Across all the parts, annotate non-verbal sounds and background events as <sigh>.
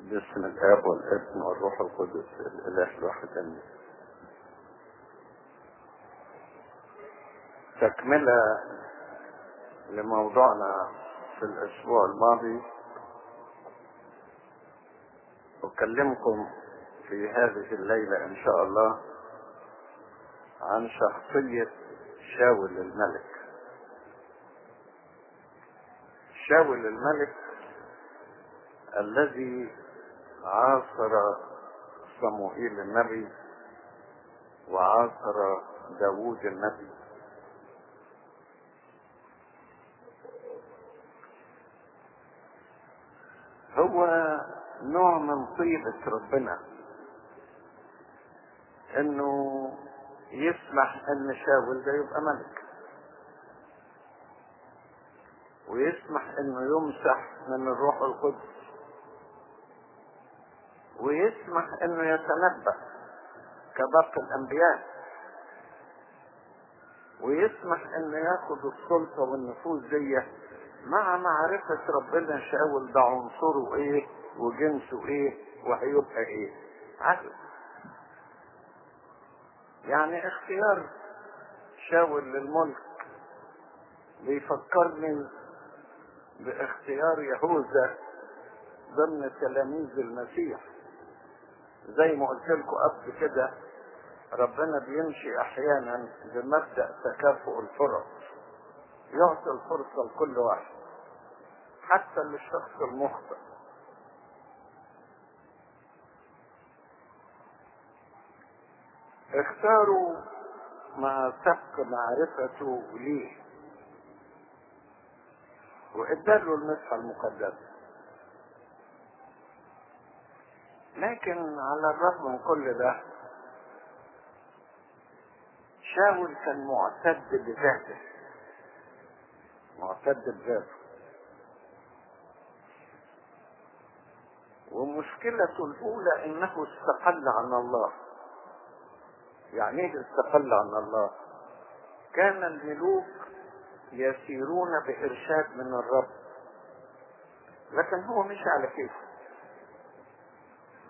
باسم الآب والابن والروح القدس الإله الواحد آمين. تكملة لموضوعنا في الأسبوع الماضي. أكلمكم في هذه الليلة إن شاء الله عن شخصية شاول الملك. شاول الملك الذي عاصر صموئيل النبي وعاصر داوود النبي. هو نوع من طيبة ربنا إنه يسمح أن شاول ده يبقى ملك ويسمح إنه يمسح من الروح القدس. ويسمح إنه يتنبأ كباقي الأنبياء. ويسمح إنه ياخد السلطة والنفوذ دي مع معرفة ربنا شأول ده عنصره إيه وجنسه إيه وهيبقى إيه. عدل يعني اختيار شاول للملك بيفكرني باختيار يهوذا ضمن تلاميذ المسيح. زي ما قلت لكم قبل كده ربنا بيمشي أحيانا بمبدأ تكافؤ الفرص. يعطي الفرصة لكل واحد حتى للشخص المخطئ. اختاروا مع سبق معرفته ليه واداله المسحة المقدسة. لكن على الرغم من كل ده شاول كان معتد بذاته معتد بذاته. ومشكلته الأولى إنه استقل عن الله. يعني إيه استقل عن الله؟ كان الملوك يسيرون بإرشاد من الرب لكن هو مش على كيفه.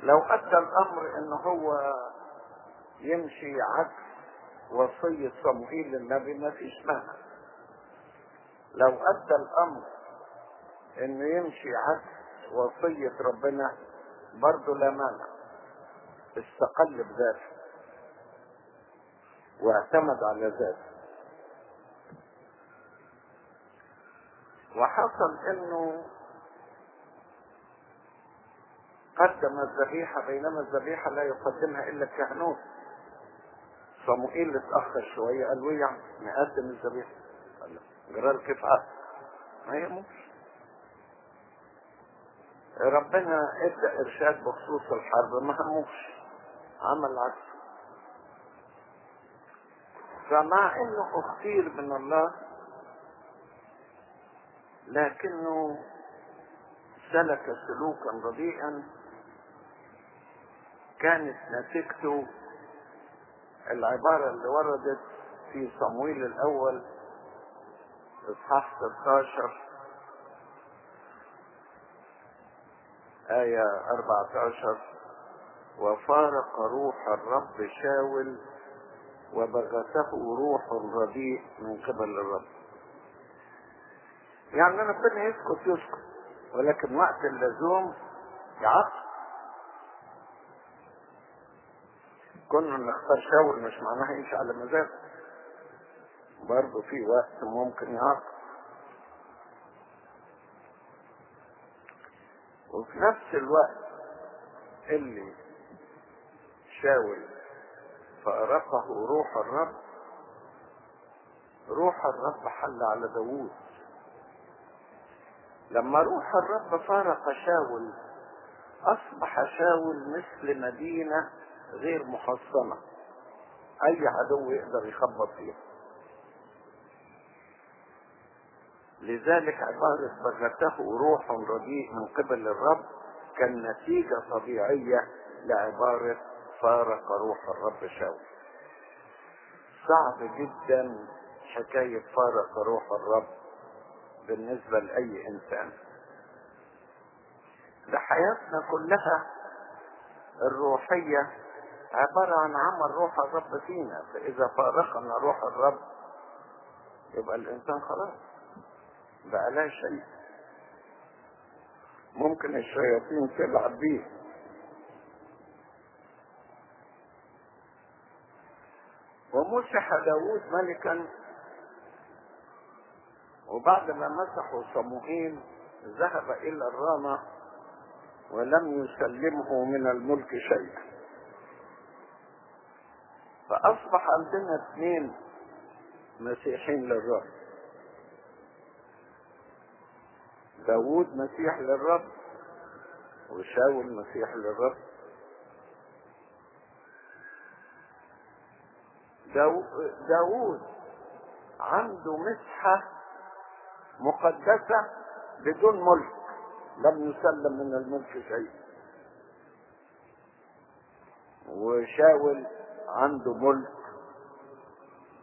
لو أدى الأمر إن هو يمشي عكس وصية صموئيل للنبي ما فيش مانع. لو أدى الأمر انه يمشي عكس وصية ربنا برضه لا مانع. استقل بذاته. واعتمد على ذاته. وحصل إنه قدم الذبيحة بينما الذبيحة لا يقدمها إلا الكهنوت. صموئيل اتأخر شوية قال له يعني نقدم الذبيحة. قال له جرال كيف ما يهموش ربنا ادى إرشاد بخصوص الحرب ما هموش. عمل عكس. فمع إنه اختير من الله لكنه سلك سلوكا رديئا. كانت نتيجته العبارة اللي وردت في صمويل الأول إصحاح 16 آية 14 وفارق روح الرب شاول وبغته روح رديء من قبل الرب. يعني ربنا يسكت يسكت ولكن وقت اللزوم يعصر كنا نختار شاول مش معناها يمشي على مزاجه برضه في وقت ممكن يعاقب وفي نفس الوقت اللي شاول فأرقه روح الرب روح الرب حل على داوود. لما روح الرب فارق شاول أصبح شاول مثل مدينة غير محصنة أي عدو يقدر يخبط فيها لذلك عبارة بغته روح رديء من قبل الرب كان نتيجة طبيعية لعبارة فارق روح الرب شاول صعب جدا حكاية فارق روح الرب بالنسبة لأي إنسان. ده حياتنا كلها الروحية عبارة عن عمل روح الرب فينا فإذا فارقنا روح الرب يبقى الإنسان خلاص بقى لا شيء. ممكن الشياطين تلعب بيه. ومسح داود ملكا وبعد ما مسحوا صموئيل ذهب إلى الرامة ولم يسلمه من الملك شيئا. فأصبح عندنا اثنين مسيحين للرب. داود مسيح للرب وشاول مسيح للرب. داو داود عنده مسحة مقدسة بدون ملك لم يسلم من الملك شيء. وشاول عنده ملك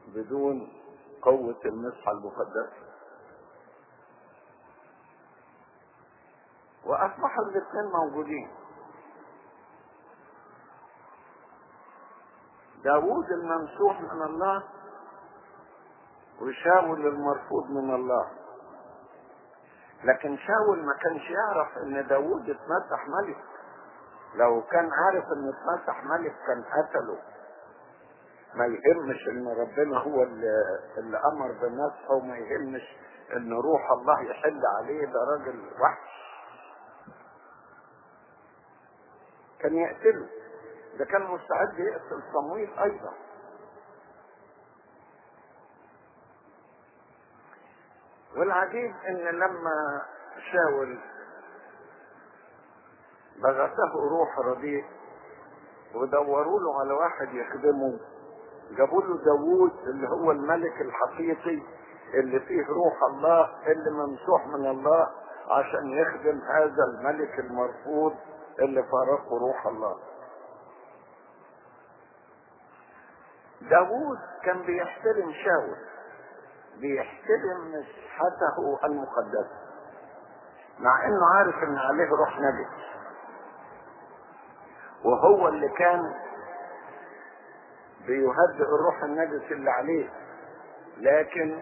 بدون قوة المسحة المقدسة. وأصبح الاثنين موجودين. داوود الممسوح من الله وشاول المرفوض من الله. لكن شاول ما كانش يعرف إن داوود اتمسح ملك. لو كان عارف إن اتمسح ملك كان قتله. ما يهمش إن ربنا هو اللي, أمر بمسحه وما يهمش إن روح الله يحل عليه ده راجل وحش. كان يقتله. ده كان مستعد يقتل صمويل أيضا. والعجيب إن لما شاول بغته روح رديء ودوروا له على واحد يخدمه جابوا له داوود اللي هو الملك الحقيقي اللي فيه روح الله اللي ممسوح من الله عشان يخدم هذا الملك المرفوض اللي فارقه روح الله. داوود كان بيحترم شاول بيحترم مسحته المقدسة مع إنه عارف إن عليه روح نجس وهو اللي كان بيهدئ الروح النجس اللي عليه لكن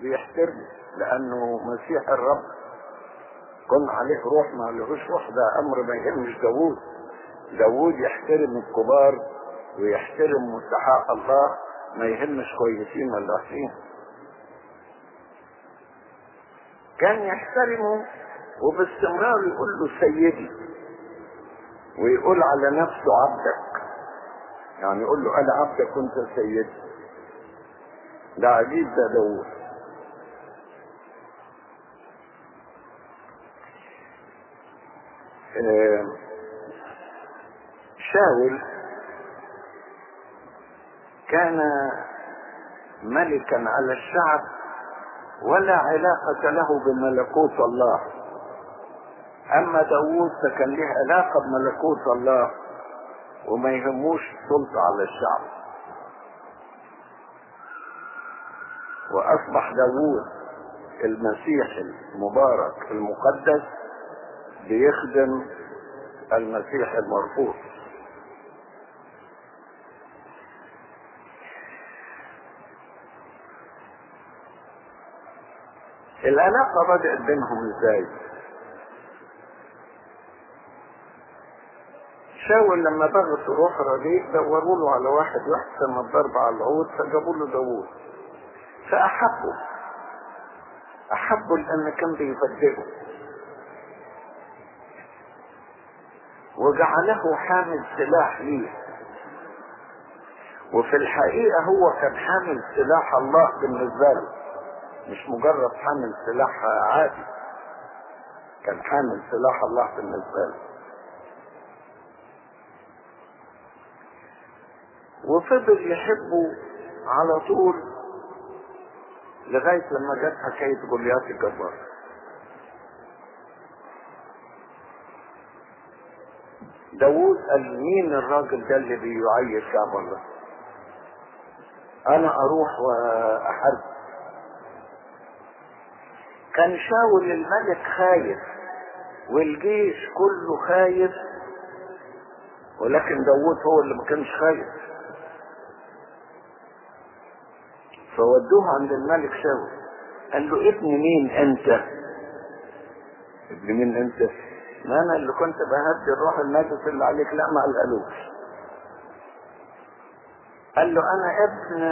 بيحترمه لأنه مسيح الرب. كن عليه روح ما لهوش روح ده أمر ما يهمش داوود. داوود يحترم الكبار ويحترم مسحاء الله ما يهمش كويسين ولا وحشين. كان يحترمه وباستمرار يقول له سيدي ويقول على نفسه عبدك. يعني يقول له أنا عبدك وانت سيدي. ده عجيب ده آه شاول كان ملكا على الشعب ولا علاقة له بملكوت الله. أما داوود فكان له علاقة بملكوت الله. وما يهموش السلطة على الشعب. وأصبح داوود المسيح المبارك المقدس بيخدم المسيح المرفوض. العلاقة بدأت بينهم إزاي؟ شاول لما ضغط روح رديء دوروا له على واحد يحسن الضرب على العود فجابوا له داوود. فأحبه. أحبه لأن كان بيبدله. وجعله حامل سلاح ليه. وفي الحقيقة هو كان حامل سلاح الله بالنسبة له. مش مجرد حامل سلاح عادي. كان حامل سلاح الله بالنسبة له. وفضل يحبه على طول لغاية لما جت حكاية جوليات الجبار. داوود قال مين الراجل ده اللي بيعيش شعب الله أنا أروح وأحارب. كان شاول الملك خايف والجيش كله خايف ولكن داوود هو اللي ما كانش خايف. فودوه عند الملك شاول قال له ابن مين أنت؟ ابن مين أنت؟ ما أنا اللي كنت بهدي الروح النجس اللي عليك. لا ما قالوش. قال له أنا ابن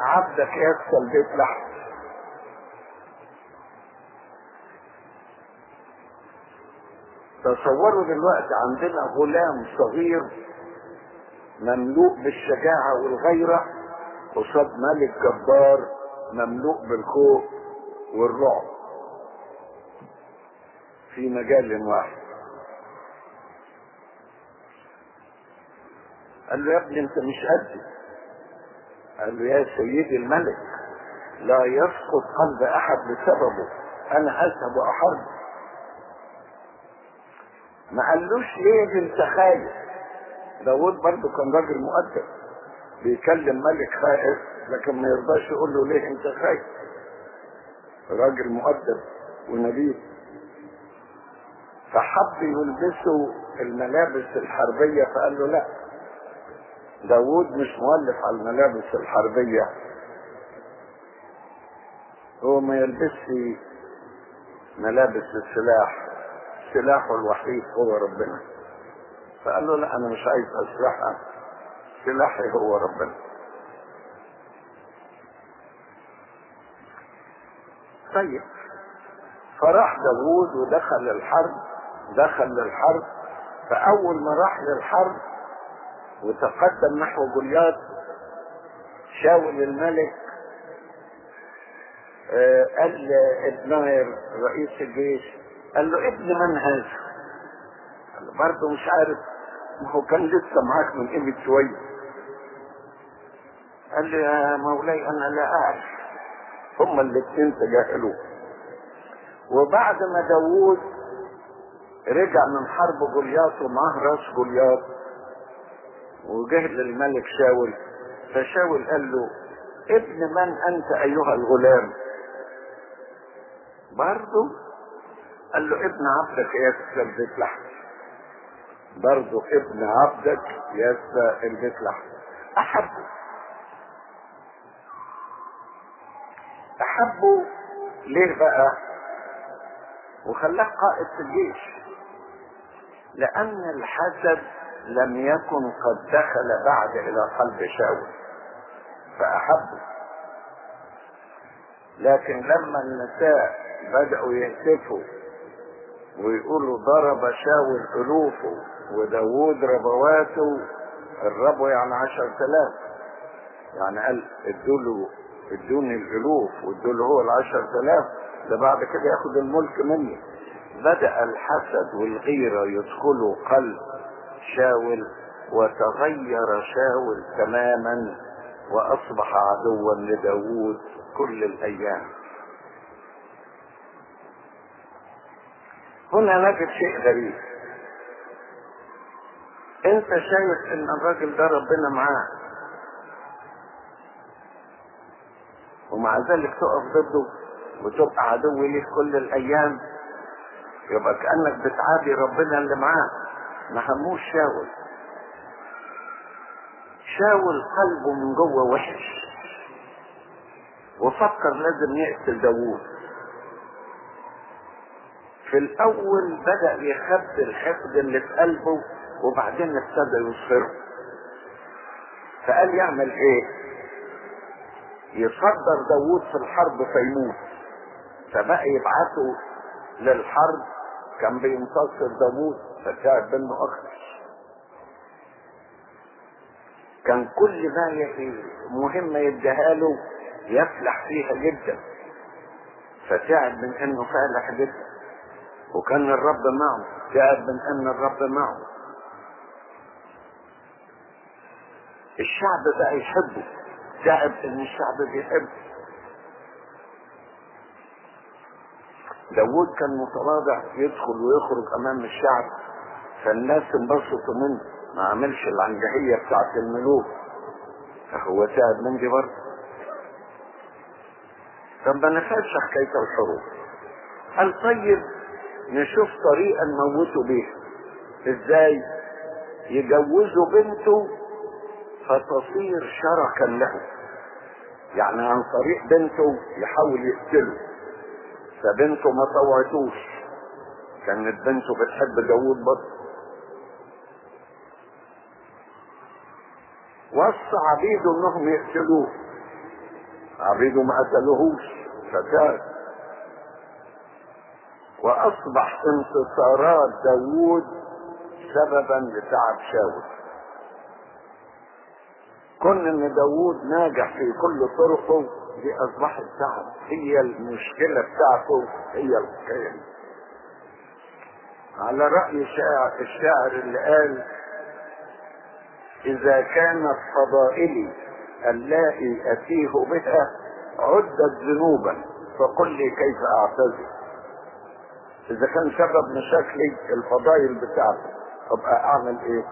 عبدك يسكى البيت لحم تصوروا دلوقتي عندنا غلام صغير مملوء بالشجاعة والغيرة. قصاد ملك جبار مملوء بالخوف والرعب في مجال واحد. قال له يا ابني انت مش قدي قال له يا سيدي الملك لا يسقط قلب أحد بسببه. أنا أذهب واحارب ما قالوش ليه انت خايف داود برضه كان راجل مؤدب. بيكلم ملك خائف لكن ما يرضاش يقول له ليه انت خايف؟ راجل مؤدب ونبيل. فحب يلبسه الملابس الحربية فقال له لا. داود مش مؤلف على الملابس الحربية. هو ما يلبسش ملابس السلاح. سلاحه الوحيد هو ربنا. فقال له لا أنا مش عايز أسلحة. سلاحي هو ربنا. طيب. فراح داوود ودخل الحرب دخل للحرب فأول ما راح للحرب وتقدم نحو جولياث شاول الملك آه قال ابناير رئيس الجيش قال له ابن من هذا؟ قال له برضه مش عارف ما هو كان لسه معاك من قيمة شوية. قال لي يا مولاي أنا لا أعرف. هما الاثنين تجاهلوه. وبعد ما داوود رجع من حرب جولياث ومعاه راس جولياث وجه للملك شاول. فشاول قال له ابن من أنت أيها الغلام؟ برضه؟ قال له ابن عبدك يسفى البيت لحم. برضه ابن عبدك يسفى البيت لحم. أحبه. احبه ليه بقى؟ وخلاه قائد في الجيش. لأن الحسد لم يكن قد دخل بعد إلى قلب شاول. فاحبه لكن لما النساء بدأوا يهتفوا ويقولوا ضرب شاول ألوفه وداوود ربواته الربو يعني عشر تلاف يعني قال ادوله ادوني الألوف وادوله هو العشر تلاف ده بعد كده ياخد الملك مني. بدأ الحسد والغيرة يدخلوا قلب شاول وتغير شاول تماما وأصبح عدوا لداوود كل الأيام. هنا نجد شيء غريب. انت شايف ان الراجل ده ربنا معاه؟ ومع ذلك تقف ضده وتبقى عدو ليه كل الأيام. يبقى كأنك بتعادي ربنا اللي معاه. ما هموش شاول. شاول قلبه من جوه وحش. وفكر لازم يقتل داوود. في الأول بدأ يخبي الحقد اللي في قلبه وبعدين ابتدى يصفره. فقال يعمل إيه؟ يصدر داوود في الحرب فيموت. فبقى يبعثه للحرب كان بينتصر داوود فتعب منه أكتر كان كل ما مهمة يديها له يفلح فيها جدا. فتعب من إنه فالح جدا. وكان الرب معه تعب من إن الرب معه. الشعب بقى يحبه. تعب إن الشعب بيحبه داود كان متواضع يدخل ويخرج أمام الشعب فالناس انبسطوا منه ما عملش العنجهية بتاعت الملوك. فهو تعب من دي برضه طب ما نفعلش حكاية الحروب. قال طيب نشوف طريقة نموته بيها. إزاي؟ يجوزوا بنته فتصير شركا له. يعني عن طريق بنته يحاول يقتله. فبنته ما طوعتوش. كانت بنته بتحب داوود برضه. وصى عبيده إنهم يقتلوه. عبيده ما قتلوهوش فكان. وأصبح انتصارات داوود سببا لتعب شاول. كون إن داوود ناجح في كل طرقه دي أصبحت تعب هي المشكلة بتاعته هي الحكاية على رأي شاعر الشاعر اللي قال إذا كانت فضائلي اللائي أتيه بها عدت ذنوبا فقل لي كيف أعتذر. إذا كان سبب مشاكلي الفضائل بتاعته أبقى أعمل إيه؟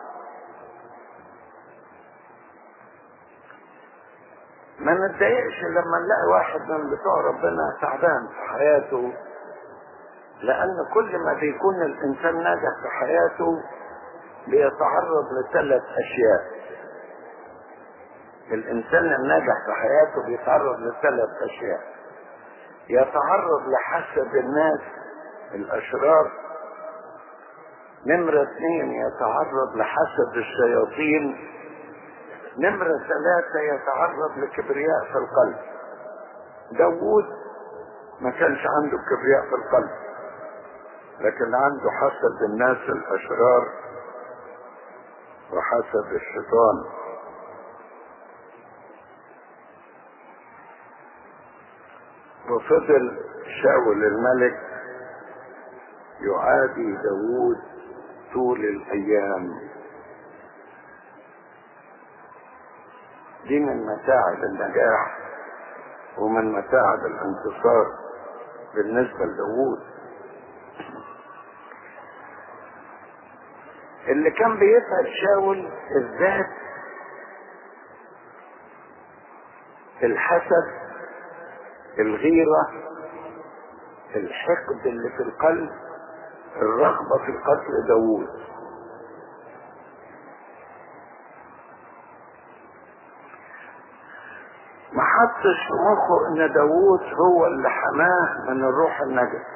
ما نتضايقش لما نلاقي واحد من بتوع ربنا تعبان في حياته لأن كل ما بيكون الإنسان ناجح في حياته بيتعرض لثلاث أشياء. الإنسان الناجح في حياته بيتعرض لثلاث أشياء. يتعرض لحسد الناس الأشرار. نمرة اثنين يتعرض لحسد الشياطين. نمرة ثلاثة يتعرض لكبرياء في القلب. داوود ما كانش عنده كبرياء في القلب لكن عنده حسد الناس الأشرار وحسد الشيطان. وفضل شاول الملك يعادي داوود طول الأيام. دي من متاعب النجاح ومن متاعب الانتصار بالنسبة لداوود اللي كان بيسعد شاول الذات الحسد الغيرة الحقد اللي في القلب الرغبة في قتل داوود ما حطش في مخه إن داوود هو اللي حماه من الروح النجس.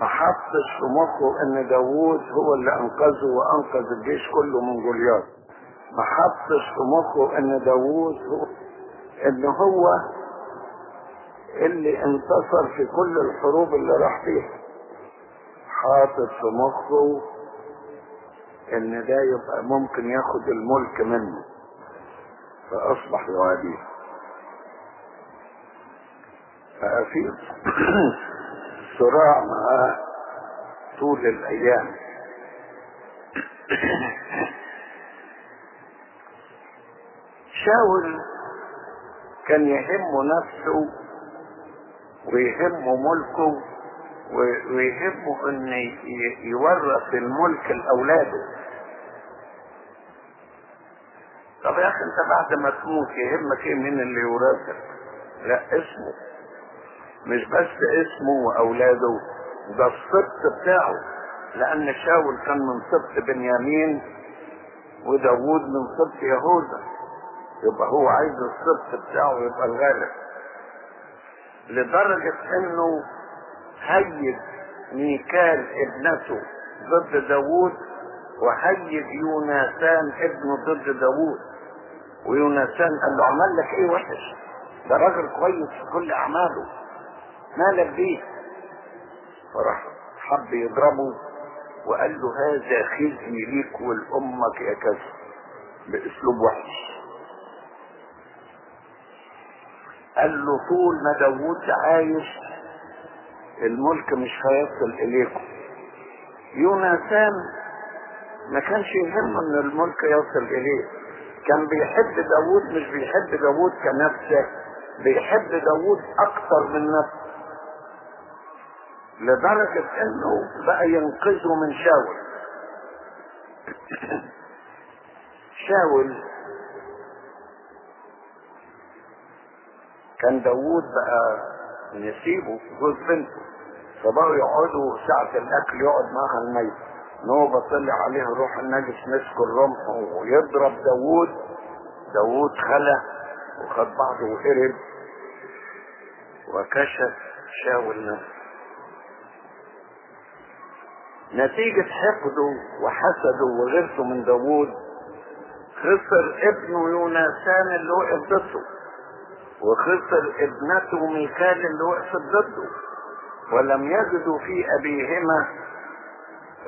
ما حطش في مخه إن داوود هو اللي أنقذه وأنقذ الجيش كله من جولياث ما حطش في مخه إن داوود هو إن هو اللي انتصر في كل الحروب اللي راح فيها. حاطط في مخه إن ده يبقى ممكن ياخد الملك منه. فأصبح يعاديه بقى في صراع معاه طول الأيام. شاول كان يهمه نفسه ويهمه ملكه ويهمه إن يورث الملك لاولاده طب يا أخي أنت بعد ما تموت يهمك إيه؟ مين اللي يورثك؟ لا اسمه. مش بس اسمه وأولاده ده السبط بتاعه. لأن شاول كان من سبط بنيامين وداوود من سبط يهوذا. يبقى هو عايز السبط بتاعه يبقى الغالب. لدرجة إنه هيج ميكال ابنته ضد داوود وهيج يوناثان ابنه ضد داوود. ويوناثان قال له عمل لك إيه وحش؟ ده راجل كويس في كل أعماله. مالك بيه فراح حب يضربه وقال له هذا خزي ليك ولأمك يا كذا. بأسلوب وحش. قال له طول ما داوود عايش الملك مش هيصل إليكم. يوناثان ما كانش يهمه إن الملك يصل إليه. كان بيحب داوود مش بيحب داوود كنفسه بيحب داوود أكتر من نفسه. لدرجة إنه بقى ينقذه من شاول. شاول كان داوود بقى نسيبه جوز بنته فبقوا يقعدوا ساعة الأكل يقعد معها الميت. نوبة طلع عليه روح النجس مسك الرمح ويضرب داوود. داوود خلى وخد بعضه وهرب وكشف شاول نفسه. نتيجة حقده وحسده وغيرته من داوود. خسر ابنه يوناثان اللي وقف ضده وخسر ابنته ميكال اللي وقفت ضده. ولم يجدوا في أبيهما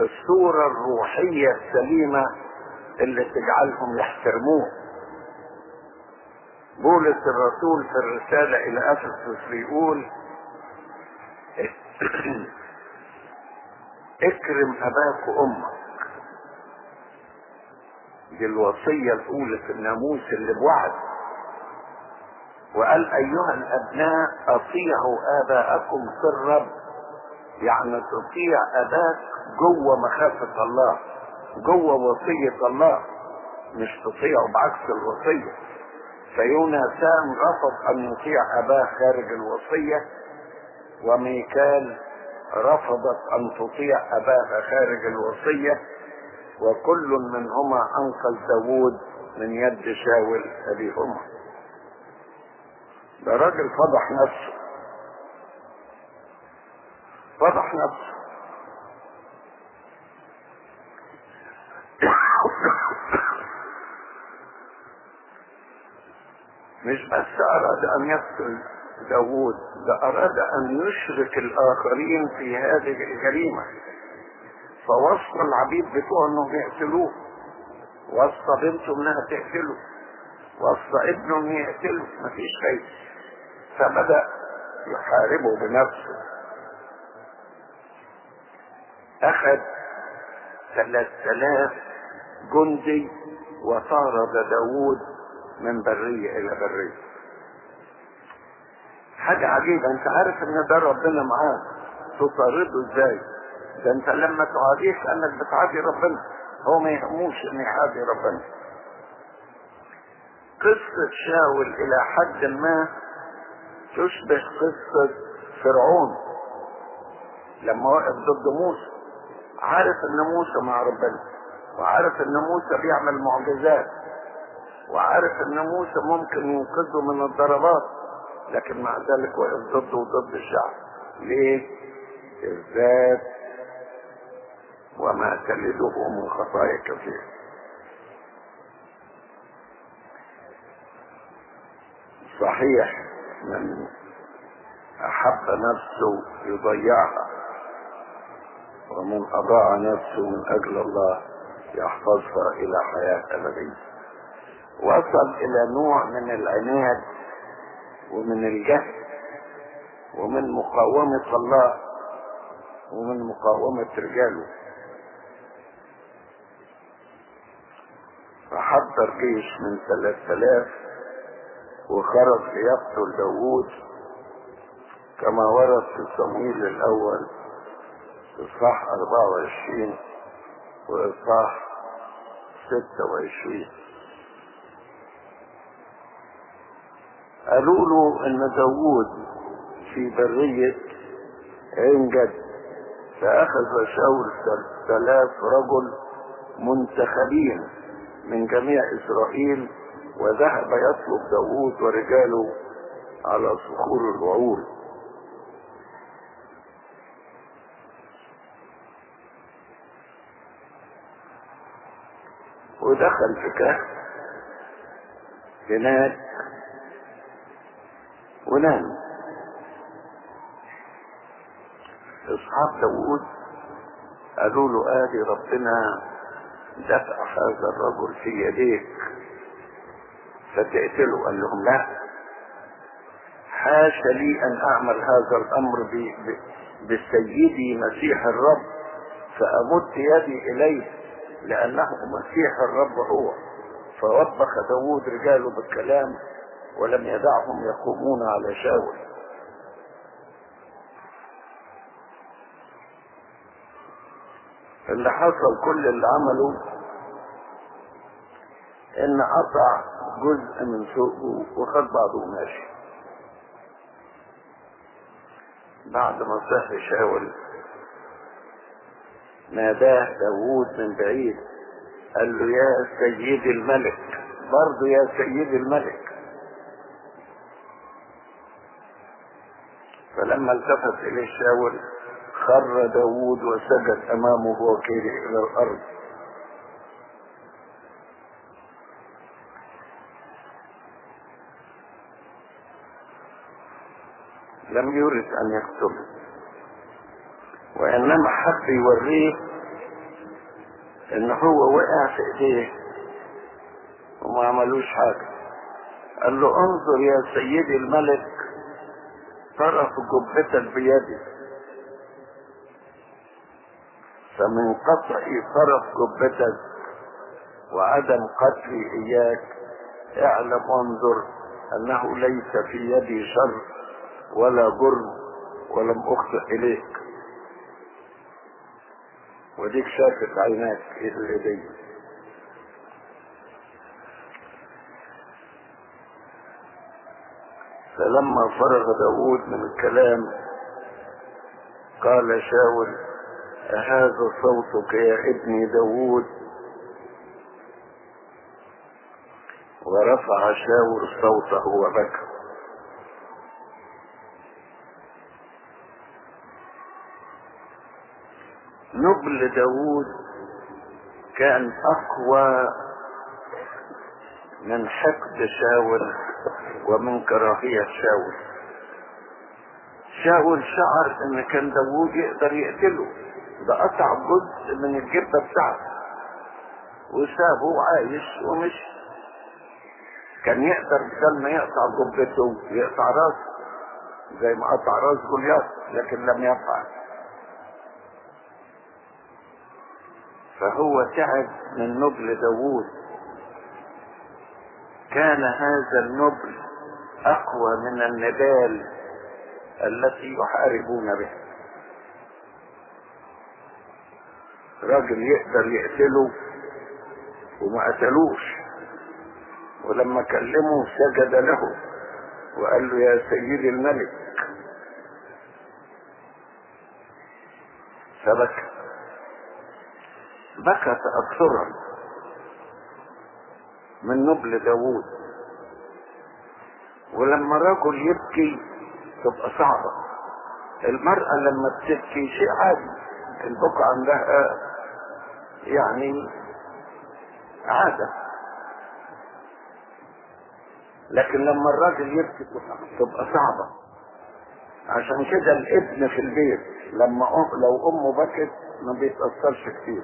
الصورة الروحية السليمة اللي تجعلهم يحترموه. بولس الرسول في الرسالة إلى أفسس بيقول اكرم أباك وأمك. دي الوصية الأولى في الناموس اللي بوعد. وقال أيها الأبناء أطيعوا آباءكم في الرب. يعني تطيع أباك جوه مخافة الله جوه وصية الله مش تطيعه بعكس الوصية. فيوناثان رفض أن يطيع أباه خارج الوصية. وميكال رفضت أن تطيع أباها خارج الوصية وكل منهما أنقذ داوود من يد شاول أبيهما. ده راجل فضح نفسه. فضح نفسه. <coughs> مش بس أراد أن يقتل داوود ده أراد أن يشرك الآخرين في هذه الجريمة. فوصى العبيد بتوعه إنهم يقتلوه. وصى بنته إنها تقتله. وصى ابنه إنه يقتله. مفيش خير. فبدأ يحاربه بنفسه. أخذ ثلاث آلاف جندي وطارد داوود من برية إلى برية. حاجة عجيبة. أنت عارف إن ده ربنا معاك. تطارده إزاي؟ ده أنت لما تعاديه كأنك بتعادي ربنا. هو ما يهموش إن يعادي ربنا. قصة شاول إلى حد ما تشبه قصة فرعون. لما وقف ضد موسى. عارف ان موسى مع ربنا. وعارف ان موسى بيعمل معجزات. وعارف ان موسى ممكن ينقذه من الضربات. لكن مع ذلك وقف ضده وضد الشعب. ليه؟ الذات وما تلده من خطايا كثير صحيح من أحب نفسه يضيعها ومن أضاع نفسه من أجل الله يحفظها إلى حياة أبدية. وصل إلى نوع من العناد ومن الجهل ومن مقاومة الله ومن مقاومة رجاله. فحضر جيش من ثلاث آلاف وخرج ليقتل داوود كما ورد في صمويل الأول إصحاح 24 وإصحاح 26 قالوا له إن داوود في برية عين جد فأخذ شاول ثلاث رجل منتخبين من جميع إسرائيل وذهب يطلب داوود ورجاله على صخور الوعول ودخل في كهف هناك ونام. إصحاب داوود قالوا له ادي ربنا دفع هذا الرجل في يديك. فتقتله قال لهم لا. حاش لي أن أعمل هذا الأمر. بسيدي مسيح الرب فأمد يدي إليه لأنه مسيح الرب هو. فوبخ داود رجاله بالكلام. ولم يدعهم يقومون على شاول. اللي حصل كل اللي عمله إن قطع جزء من سوقه وخد بعضه وماشي. بعد ما صحي شاول ناداه داوود من بعيد قال له يا سيدي الملك برضه يا سيدي الملك. التفت إليه شاول خر داوود وسجد أمامه وكيله إلى الأرض. لم يرد أن يقتله وانما حب يوريه إن هو وقع في إيديه وما عملوش حاجة. قال له انظر يا سيدي الملك طرف جبتك بيدي فمن قطع طرف جبتك وعدم قتلي إياك اعلم وانظر أنه ليس في يدي شر ولا جرم ولم أخطئ إليك. وديك شافت عيناك إيه الهدية فلما فرغ داود من الكلام قال شاول أهذا صوتك يا ابني داود؟ ورفع شاول صوته وبكى. نبل داود كان أقوى من حقد شاول. ومن كراهية شاول. شاول شعر إن كان داود يقدر يقتله. ده قطع جزء من الجبة بتاعته. وسابه عايش ومشي. كان يقدر بدل ما يقطع جبته يقطع راسه زي ما قطع راس جولياث لكن لم يفعل فهو تعب من نبل داوود. كان هذا النبل أقوى من النبال التي يحاربون بها. راجل يقدر يقتله وما قتلوش. ولما كلمه سجد له وقال له يا سيدي الملك. فبكى. بكى تأثرا من نبل داوود. ولما رجل يبكي تبقى صعبة. المرأة لما بتبكي شيء عادي البكاء عندها يعني عادة. لكن لما الراجل يبكي تبقى صعبة. عشان كده الابن في البيت لما أم لو أمه بكت ما بيتأثرش كتير.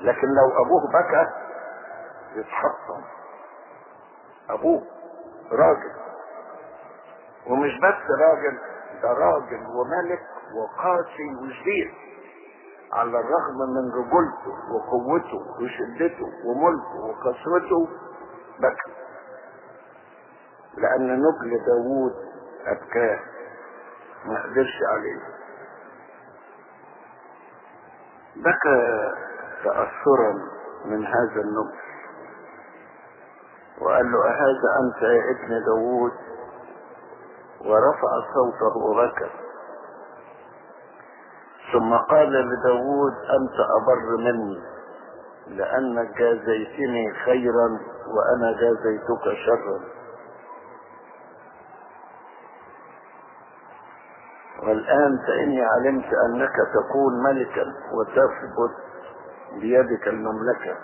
لكن لو أبوه بكى يتحطم. أبوه راجل. ومش بس راجل ده راجل وملك وقاسي وشديد على الرغم من رجولته وقوته وشدته وملكه وقسوته بكى لأن نبل داوود ابكاه ما قدرش عليه. بكى تأثرا من هذا النبل وقال له أهذا أنت يا ابن داوود؟ ورفع صوته وبكى. ثم قال لداود أنت أبر مني لأنك جازيتني خيرا وأنا جازيتك شرا. والآن فإني علمت أنك تكون ملكا وتثبت بيدك المملكة.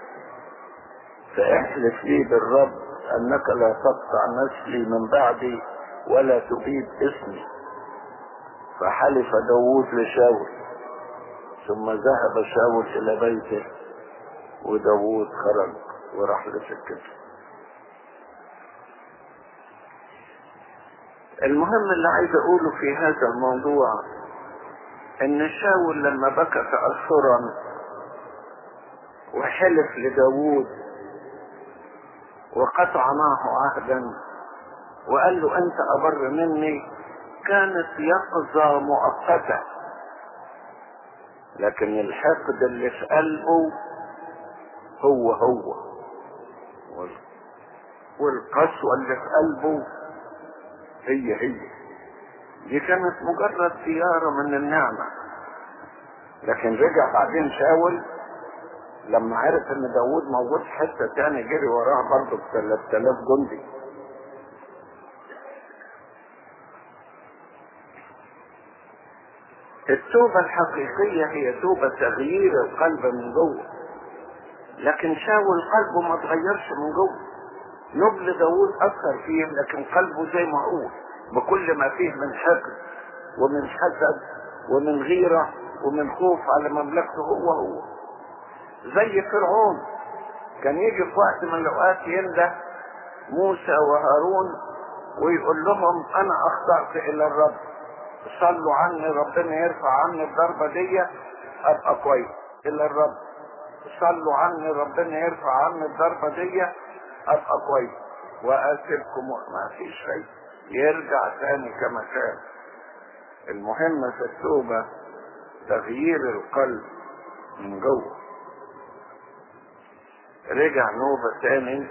فاحلف لي بالرب أنك لا تقطع نسلي من بعدي ولا تبيد اسمي. فحلف داود لشاول ثم ذهب شاول إلى بيته وداود خرج وراح لسكته. المهم اللي عايز أقوله في هذا الموضوع إن شاول لما بكى تأثرا وحلف لداود وقطع معه عهدا وقال له أنت أبر مني كانت يقظة مؤقتة. لكن الحقد اللي في قلبه هو هو. والقسوة اللي في قلبه هي هي. دي كانت مجرد زيارة من النعمة. لكن رجع بعدين شاول لما عرف إن داود موجود في حتة تاني جري وراه برضه ب 3000 جندي. التوبة الحقيقية هي توبة تغيير القلب من جوه. لكن شاول قلبه ما تغيرش من جوه؟ نبل داود أثر فيه لكن قلبه زي ما هو بكل ما فيه من حقد ومن حسد ومن غيرة ومن خوف على مملكته هو هو. زي فرعون كان يجي في وقت من الأوقات ينده موسى وهارون ويقول لهم أنا أخطأت إلى الرب. صلوا عني ربنا يرفع عني الضربة دي أبقى كويس. إلى الرب. صلوا عني ربنا يرفع عني الضربة دي أبقى كويس. وأسيبكم ما فيش شيء. يرجع تاني كما كان. المهم في التوبة تغيير القلب من جوه. رجع نوبة تاني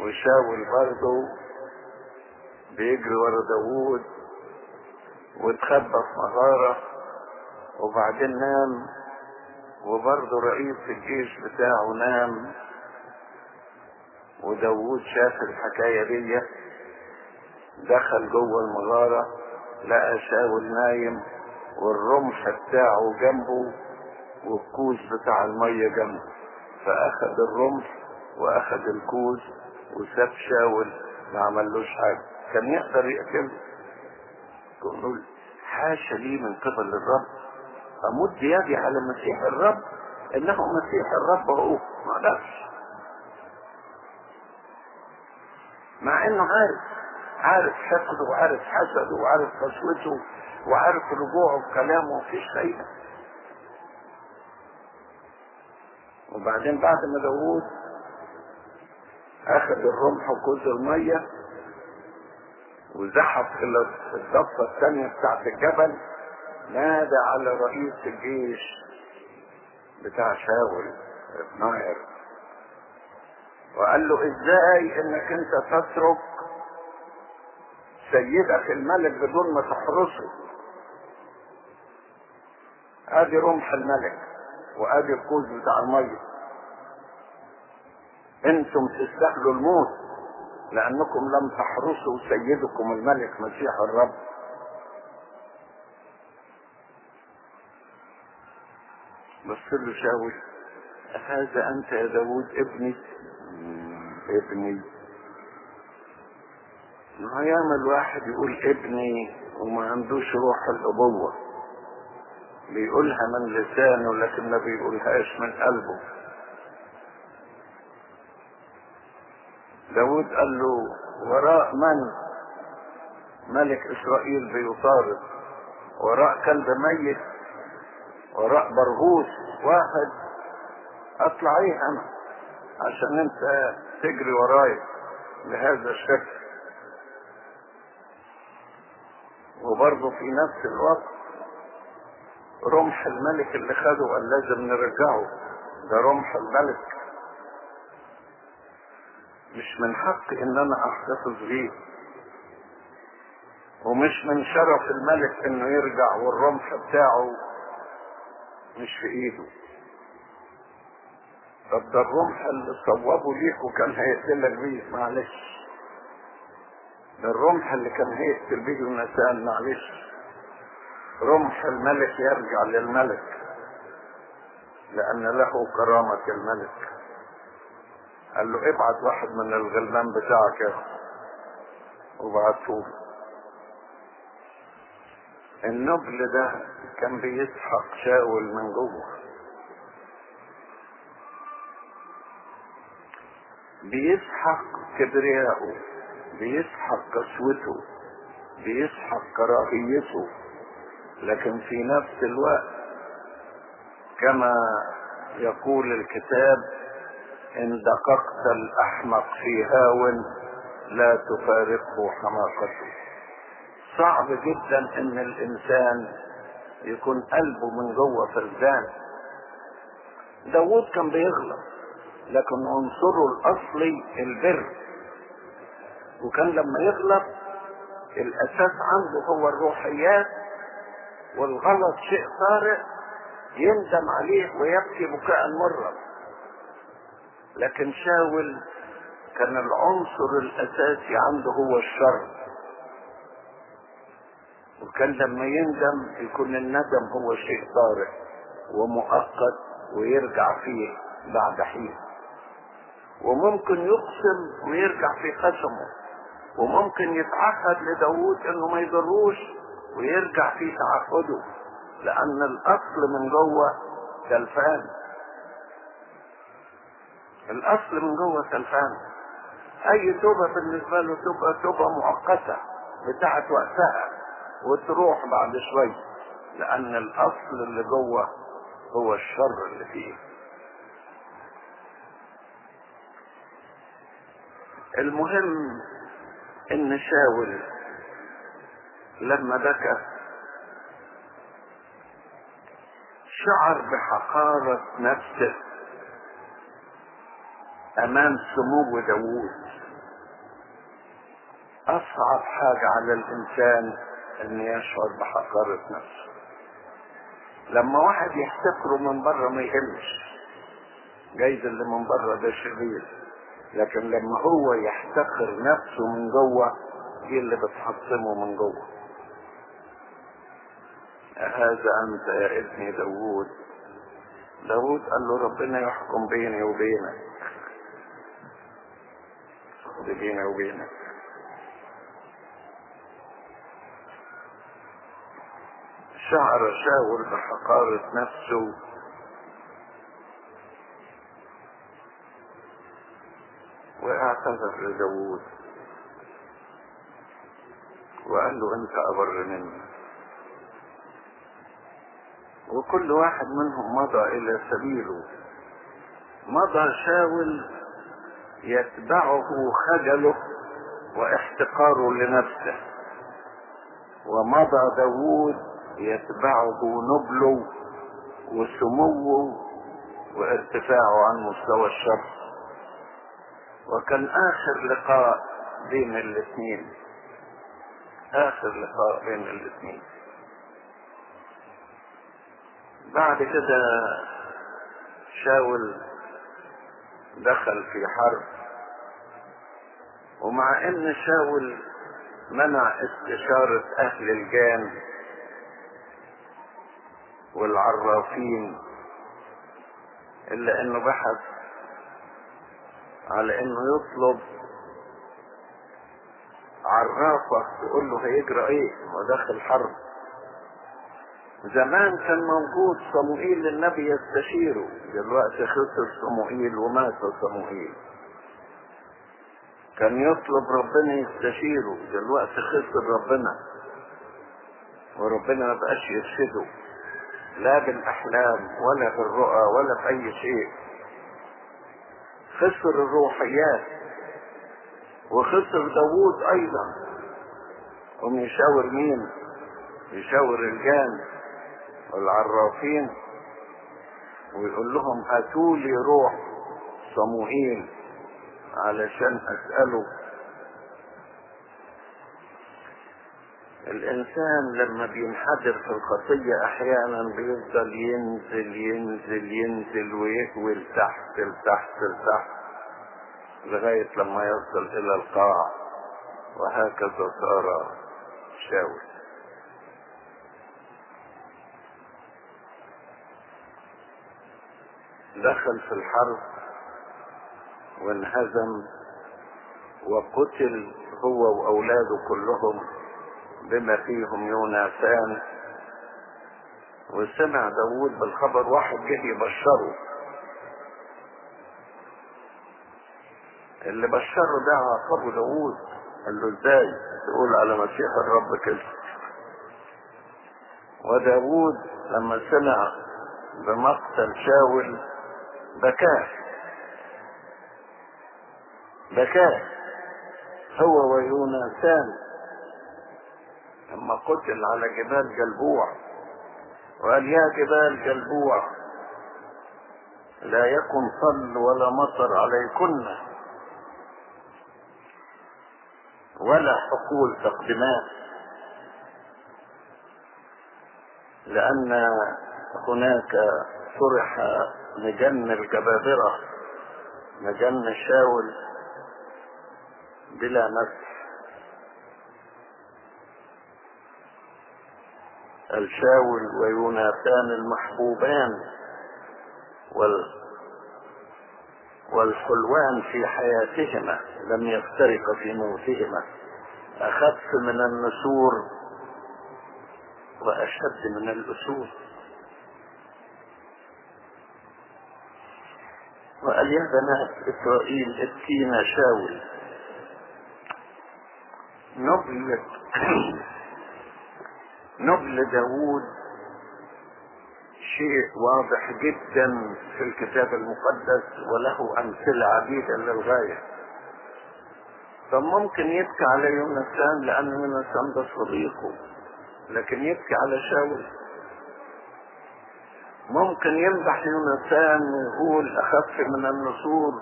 وشاول برضه بيجري ورا داوود. واتخبى في مغارة وبعدين نام وبرضه رئيس الجيش بتاعه نام وداوود شاف الحكاية دي دخل جوه المغارة لقى شاول نايم والرمح بتاعه جنبه والكوز بتاع المية جنبه. فأخذ الرمح وأخذ الكوز وساب شاول ما عملوش حاجة. كان يقدر يقتله. يقول حاشا لي من قبل الرب. أمد يدي على مسيح الرب إنه مسيح الرب هو. ما قدرش مع إنه عارف عارف حقده وعارف حسده وعارف قسوته وعارف رجوعه بكلامه ومفيش فايدة وبعدين بعد ما داوود أخذ الرمح وكوز المية وزحف إلى الضفة الثانية بتاعت الجبل نادى على رئيس الجيش بتاع شاول ابناير وقال له إزاي إنك أنت تترك سيدك الملك بدون ما تحرسه؟ آدي رمح الملك وآدي الكوز بتاع المية. أنتم تستاهلوا الموت. لأنكم لم تحرسوا سيدكم الملك مسيح الرب. بص له شاول هذا أنت يا داود ابني؟ ابني. ما ياما الواحد يقول ابني وما عندوش روح الأبوة. بيقولها من لسانه لكن ما بيقولهاش من قلبه. داود قال له وراء من؟ ملك إسرائيل بيطارد وراء كلب ميت. وراء برغوث واحد. أطلع إيه أنا عشان أنت تجري ورايا بهذا الشكل. وبرضه في نفس الوقت رمح الملك اللي خده قال لازم نرجعه. ده رمح الملك. مش من حقي إن أنا أحتفظ بيه. ومش من شرف الملك إنه يرجع والرمح بتاعه مش في إيده. طب ده الرمح اللي صوبه ليك وكان هيقتلك بيه معلش. ده الرمح اللي كان هيقتل بيه النسان معلش. رمح الملك يرجع للملك لأن له كرامة الملك. قال له ابعت واحد من الغلمان بتاعك يا وبعته النبل ده كان بيسحق شاول من جوه. بيسحق كبرياءه بيسحق قسوته بيسحق كراهيته. لكن في نفس الوقت كما يقول الكتاب إن دققت الأحمق في هاو لا تفارقه حماقته. صعب جدا إن الإنسان يكون قلبه من جوه فردان داود كان بيغلط لكن عنصره الأصلي البر. وكان لما يغلط الأساس عنده هو الروحيات والغلط شيء طارئ يندم عليه ويبكي بكاء مرا لكن شاول كان العنصر الأساسي عنده هو الشر. وكان لما يندم يكون الندم هو شيء طارئ ومؤقت ويرجع فيه بعد حين. وممكن يقسم ويرجع في قسمه وممكن يتعهد لداود إنه ما يضروش ويرجع في تعهده. لأن الأصل من جوه تلفان الأصل من جوه تلفان أي توبة بالنسبة له تبقى توبة مؤقتة بتاعت وقتها وتروح بعد شوي لأن الأصل اللي جوه هو الشر اللي فيه. المهم إن شاول لما بكى شعر بحقارة نفسه. أمام سمو داوود أصعب حاجة على الإنسان إن يشعر بحقارة نفسه. لما واحد يحتقره من بره ما يهمش. جايز اللي من بره ده شرير. لكن لما هو يحتقر نفسه من جوه دي اللي بتحطمه من جوه. هذا أنت يا ابني داوود. داوود قال له ربنا يحكم بيني وبينك. بيني وبينك. شعر شاول بحقارة نفسه. واعتذر لداوود. وقال له أنت أبر مني. وكل واحد منهم مضى إلى سبيله. مضى شاول يتبعه خجله واحتقاره لنفسه. ومضى داوود يتبعه نبله وسموه وارتفاعه عن مستوى الشر وكان آخر لقاء بين الاثنين. آخر لقاء بين الاثنين. بعد كده شاول دخل في حرب. ومع إن شاول منع استشارة أهل الجان والعرافين إلا إنه بحث على إنه يطلب عرافة تقول له هيجرى إيه؟ وداخل حرب. زمان كان موجود صموئيل للنبي يستشيره. دلوقتي خسر صموئيل ومات صموئيل. كان يطلب ربنا يستشيره. دلوقتي خسر ربنا. وربنا ما بقاش يرشده. لا بالأحلام ولا بالرؤى ولا في اي شيء. خسر الروحيات. وخسر داوود أيضا. قوم يشاور مين؟ يشاور الجان. والعرافين ويقول لهم هاتوا لي روح صموئيل علشان أسأله. الإنسان لما بينحدر في الخطية أحيانا بيفضل ينزل ينزل ينزل ويهوي لتحت لتحت لتحت لغاية لما يصل إلى القاع. وهكذا صار شاول دخل في الحرب وانهزم وقتل هو وأولاده كلهم بما فيهم يوناثان وسمع داوود بالخبر واحد جه يبشره. اللي بشره ده عاقبه داوود. قال له إزاي؟ تقول على مسيح الرب كده. وداوود لما سمع بمقتل شاول بكاه بكاه هو ويوناثان لما قتل على جبال جلبوع وقال يا جبال جلبوع لا يكن صل ولا مطر عليكن. ولا حقول تقدمات لأن هناك طرح مجن الجبابرة مجن شاول بلا مسح الشاول ويوناثان المحبوبان وال والحلوان في حياتهما لم يفترق في موتهما. أخف من النسور وأشد من الأسود. وقال يا بنات إسرائيل ابكينا شاول نبل <coughs> نبل داوود شيء واضح جدا في الكتاب المقدس وله أمثلة عديدة للغاية. فممكن يبكي على يونسان لأن يونسان ده صديقه لكن يبكي على شاول ممكن يمدح يونسان ويقول أخف من النسور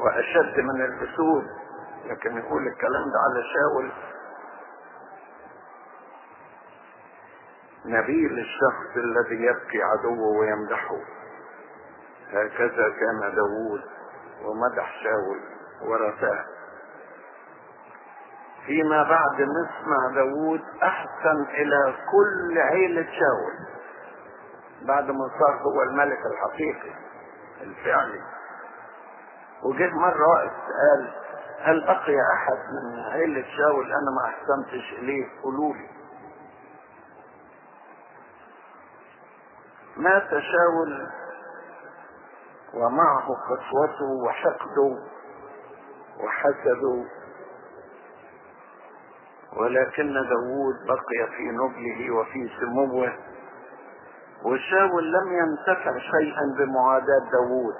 وأشد من الأسود لكن يقول الكلام ده على شاول. نبيل الشخص الذي يبكي عدوه ويمدحه. هكذا كان داوود ومدح شاول ورثاه. فيما بعد نسمع داوود أحسن إلى كل عيلة شاول. بعد ما صار هو الملك الحقيقي الفعلي. وجه مرة وقت قال هل بقي أحد من عيلة شاول أنا ما أحسنتش إليه؟ قولوا لي. مات شاول ومعه قسوته وحقده وحسده. ولكن داوود بقي في نبله وفي سموه وشاول لم ينتفع شيئا بمعاداة داوود.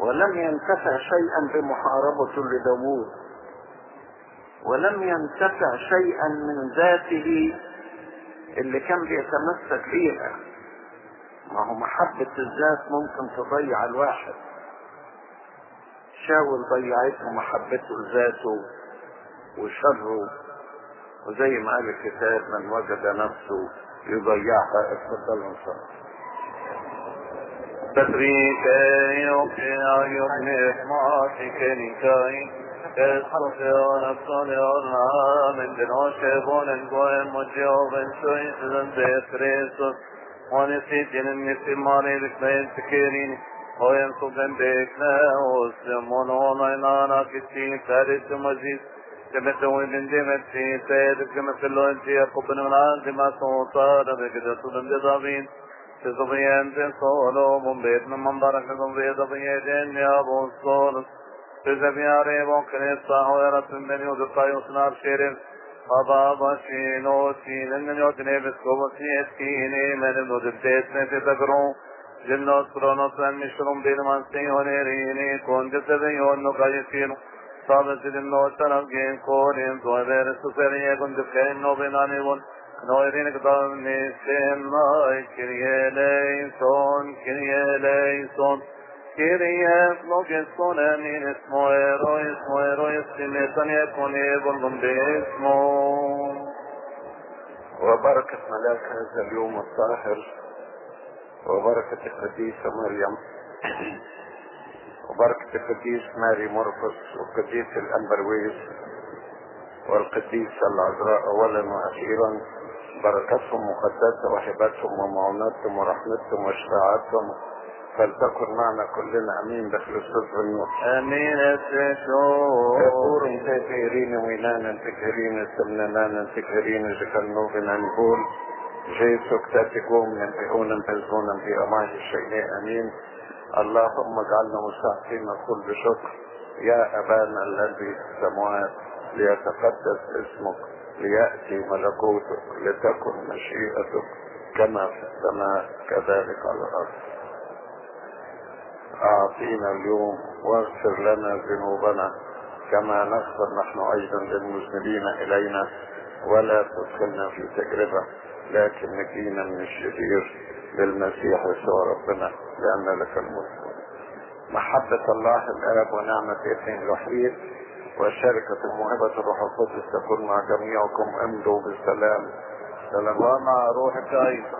ولم ينتفع شيئا بمحاربته لداوود. ولم ينتفع شيئا من ذاته اللي كان بيتمسك فيها ما هو محبة الذات ممكن تضيع الواحد. شاول ضيعته محبته لذاته وشره. وزي ما قال الكتاب من وجد نفسه يضيعها اتفضل انصر تدريك يوقع يبني معاشك نكاي الحرفيون الصالحون من دنوشبون القوين مجيوبين شوي سزن بيخريسوس ونسيت النسي ماري بكنين تكيرين وين صدن بيكنا وسمون ومينانا كتين فارس مجيز كمتوي من دمتي سيد كمثلو انتي قبن من عند ما صوتا ربك صدن بضابين تزبيان تنصولو من بيت من منبرك تزبيان تزبيان يا ابو الصولس تزبيان ممكن يصاحو يرسل من يودقا يصنع شيرين Baba başino sinen yodne biskobo siyetini menim nudibdet ne tebegron Jinnos kronos en mişrum bilman seyonerini konde sebe yonno نورينك ضمني سما كريه ليسون كريه ليسون كريه بلوك السنة من اسمه ايرو اسمه ايرو اسمه سنة يكون يقولون باسمه وبركة ملاك هذا اليوم الصاحر وبركة الحديثة مريم وبركة القديس ماري مرقس والقديس الأنبرويس والقديسة العذراء أولا وأخيرا بركتهم مقدسة وهبتهم ومعوناتهم ورحمتهم وشفاعتهم فلتكن معنا كلنا أمين بخلصوص بالنور أمين السشور يقول تكيرين ويلانا تكيرين سمنانا تكيرين جكالنوبنا نقول جيسو كتاتكم ينبئون تزهون في الشيء أمين. اللهم اجعلنا مستحقين نقول بشكر يا أبانا الذي في السماوات ليتقدس اسمك ليأتي ملكوتك لتكن مشيئتك كما في السماء كذلك على الأرض. أعطينا اليوم واغفر لنا ذنوبنا كما نغفر نحن أيضا للمذنبين إلينا. ولا تدخلنا في تجربة لكن نجينا من الشرير. بالمسيح يسوع ربنا لأن لك الملك. محبة الله الآب ونعمة ابنه الوحيد وشركة الموهبة الروح القدس تكون مع جميعكم. امضوا بالسلام. سلام. ومع روحك أيضا.